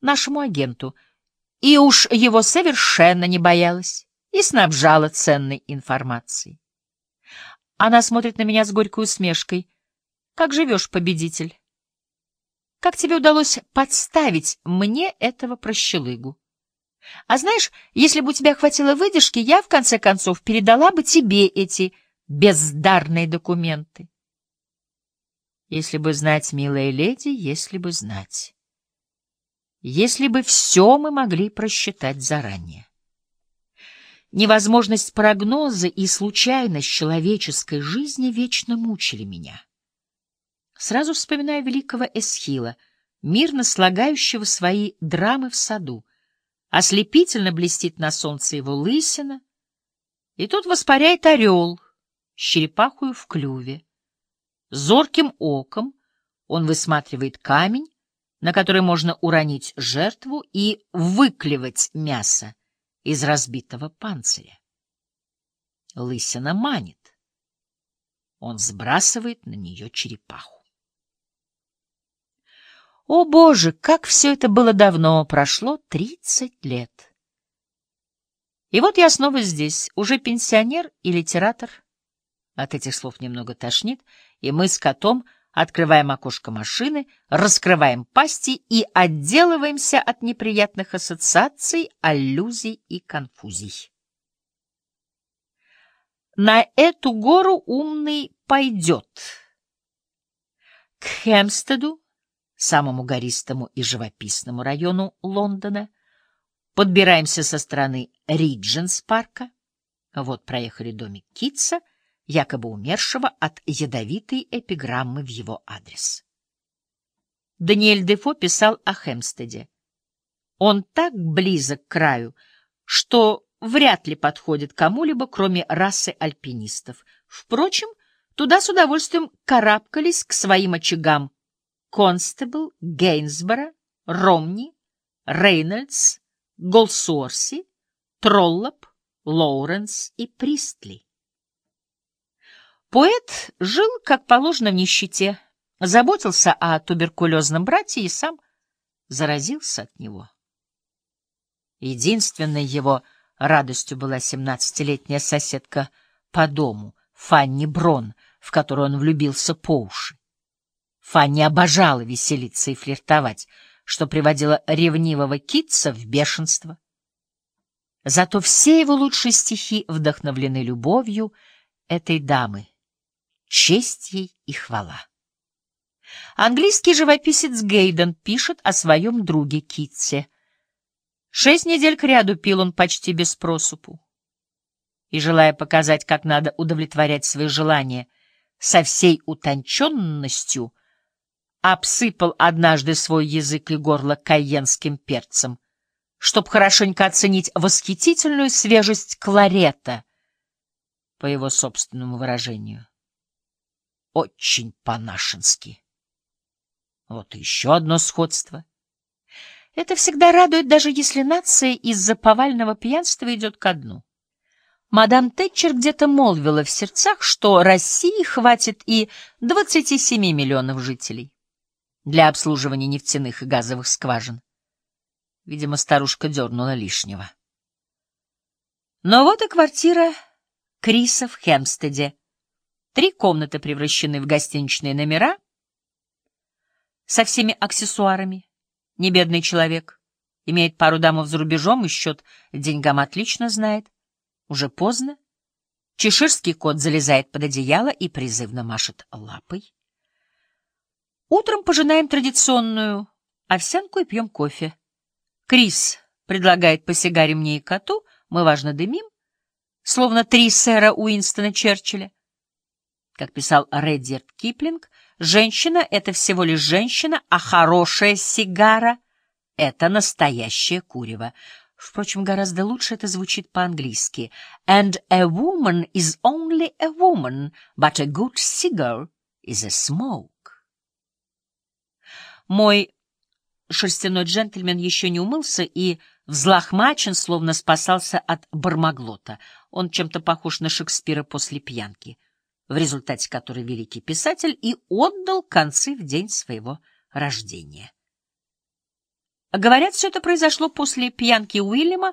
нашему агенту, и уж его совершенно не боялась и снабжала ценной информацией. Она смотрит на меня с горькой усмешкой. «Как живешь, победитель? Как тебе удалось подставить мне этого прощелыгу? А знаешь, если бы у тебя хватило выдержки, я, в конце концов, передала бы тебе эти бездарные документы. Если бы знать, милая леди, если бы знать. Если бы все мы могли просчитать заранее. Невозможность прогноза и случайность человеческой жизни вечно мучили меня. Сразу вспоминаю великого Эсхила, мирно слагающего свои драмы в саду. Ослепительно блестит на солнце его лысина, и тут воспаряет орел с черепахою в клюве. Зорким оком он высматривает камень, на который можно уронить жертву и выклевать мясо из разбитого панциря. Лысина манит. Он сбрасывает на нее черепаху. О, Боже, как все это было давно! Прошло тридцать лет. И вот я снова здесь, уже пенсионер и литератор. От этих слов немного тошнит, и мы с котом — открываем окошко машины, раскрываем пасти и отделываемся от неприятных ассоциаций, аллюзий и конфузий. На эту гору умный пойдет. К Хемстеду, самому гористому и живописному району Лондона, подбираемся со стороны Ридженс-парка. Вот проехали домик Китса — якобы умершего от ядовитой эпиграммы в его адрес. Даниэль Дефо писал о Хемстеде. Он так близок к краю, что вряд ли подходит кому-либо, кроме расы альпинистов. Впрочем, туда с удовольствием карабкались к своим очагам Констебл, Гейнсборо, Ромни, Рейнольдс, Голсуорси, Троллоп, Лоуренс и Пристли. Поэт жил, как положено, в нищете, заботился о туберкулезном брате и сам заразился от него. Единственной его радостью была семнадцатилетняя соседка по дому, Фанни Брон, в которую он влюбился по уши. Фанни обожала веселиться и флиртовать, что приводило ревнивого Китца в бешенство. Зато все его лучшие стихи вдохновлены любовью этой дамы, честь ей и хвала. Английский живописец Гейден пишет о своем друге Китсе. Шесть недель кряду пил он почти без просупу. И, желая показать, как надо удовлетворять свои желания со всей утонченностью, обсыпал однажды свой язык и горло кайенским перцем, чтоб хорошенько оценить восхитительную свежесть кларета, по его собственному выражению очень по-нашенски. Вот еще одно сходство. Это всегда радует, даже если нация из-за повального пьянства идет ко дну. Мадам Тэтчер где-то молвила в сердцах, что России хватит и 27 миллионов жителей для обслуживания нефтяных и газовых скважин. Видимо, старушка дернула лишнего. Но вот и квартира Криса в Хемстеде, Три комнаты превращены в гостиничные номера со всеми аксессуарами. Небедный человек. Имеет пару дамов за рубежом и счет деньгам отлично знает. Уже поздно. Чеширский кот залезает под одеяло и призывно машет лапой. Утром пожинаем традиционную овсянку и пьем кофе. Крис предлагает по сигаре мне и коту, мы важно дымим, словно три сэра Уинстона Черчилля. Как писал Реддерт Киплинг, женщина — это всего лишь женщина, а хорошая сигара — это настоящее курево. Впрочем, гораздо лучше это звучит по-английски. And a woman is only a woman, but a good cigar is a smoke. Мой шерстяной джентльмен еще не умылся и взлохмачен, словно спасался от бармаглота. Он чем-то похож на Шекспира после пьянки в результате которой великий писатель и отдал концы в день своего рождения. Говорят, все это произошло после пьянки Уильяма